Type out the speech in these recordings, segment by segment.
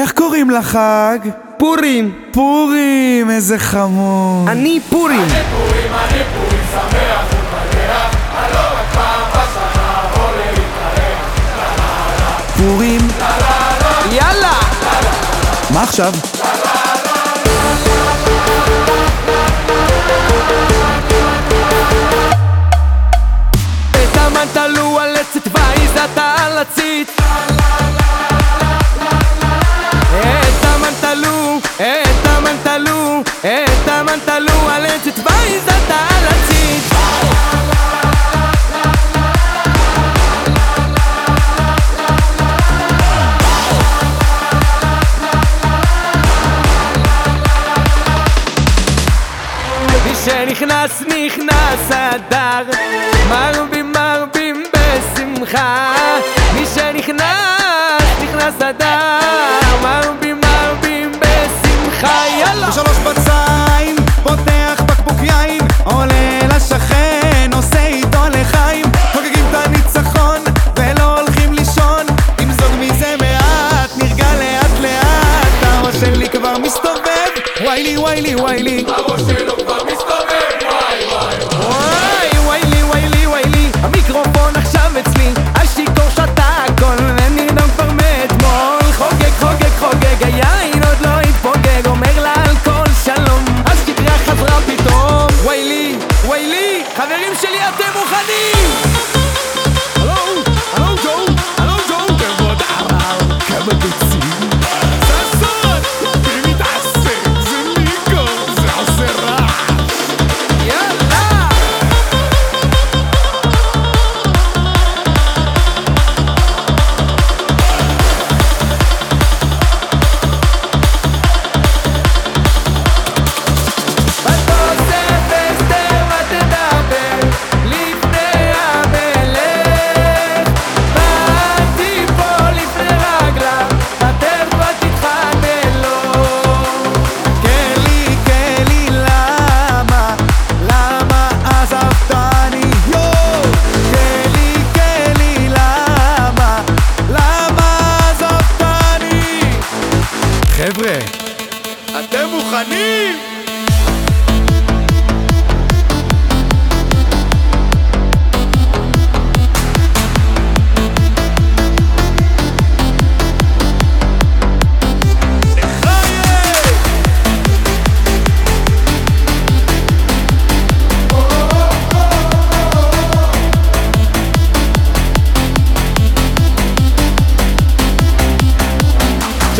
איך קוראים לחג? פורים. פורים, איזה חמור. אני פורים. אני פורים, אני פורים, שמח ומתגח, אני רק פעם בשנה, בוא להתארח. פורים. יאללה! מה עכשיו? את המנטלו על עצת ועיזת על הצית تتميز انت على التيج שנכנס נכנס נכנס הדג מרבים מרבים בשמחה מי שנכנס נכנס הדג מרבים אתם מוכנים?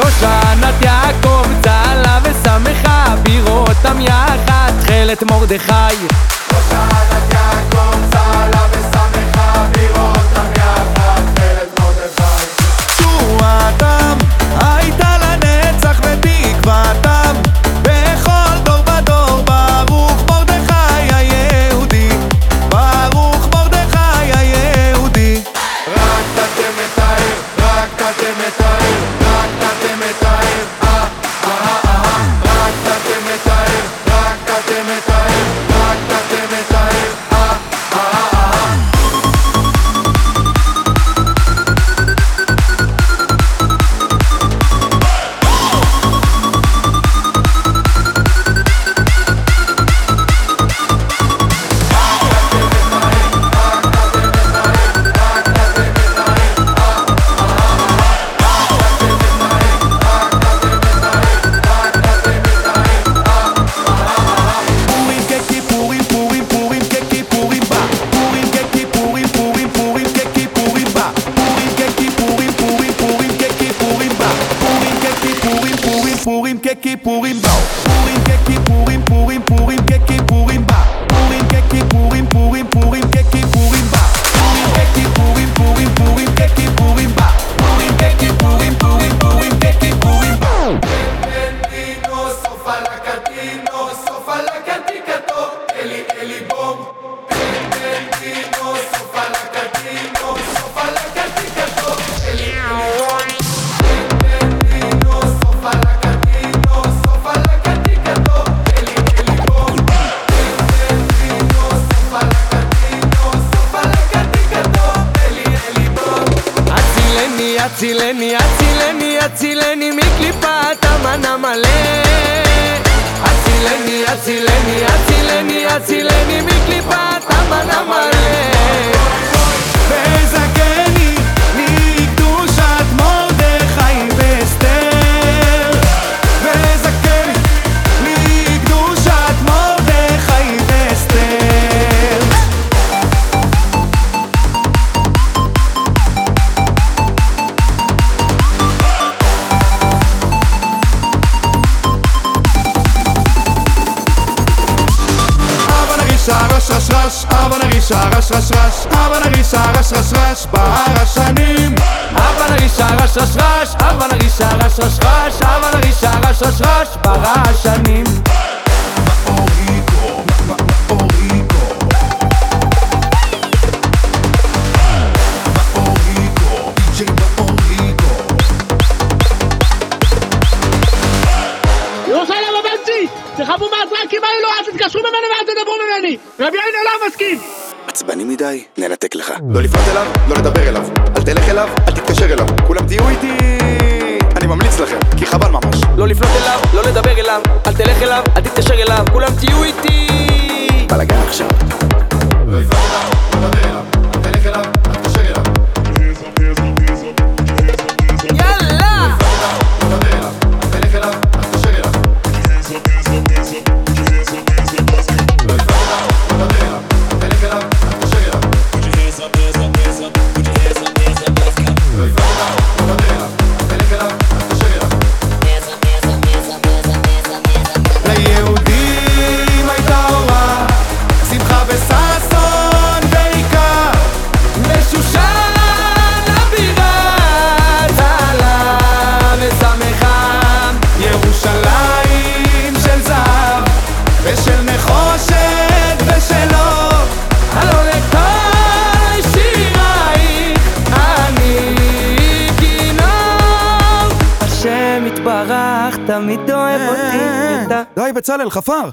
שושנת יעקב, צהלה ושמחה, בירו אותם יחד, תכלת מרדכי. שושנת יעקב, לנצח בכל דור מרדכי היהודי, ברוך מרדכי היהודי. רק את העיר, רק תתם את העיר. Atzileni, atzileni, atzileni רש רש אבא נרישה רש רש רש אבא נרישה רש רש רש בהרשנים הבה נרישה רש רש רש, הבה נרישה רש רש רש, הבה נרישה רש רש רש ברעשנים ממני! רבי עין לא מסכים! עצבני מדי? ננתק לך. לא לפנות אליו, לא לדבר אליו. אל תלך אליו, אל תתקשר אליו. כולם תהיו איתי... אני ממליץ לכם, כי חבל ממש. לא לפנות אליו, לא לדבר אליו, אל תלך אליו, אל תתקשר אליו, כולם תהיו איתי בלאגן עכשיו. יאללה! די בצלאל, חפר.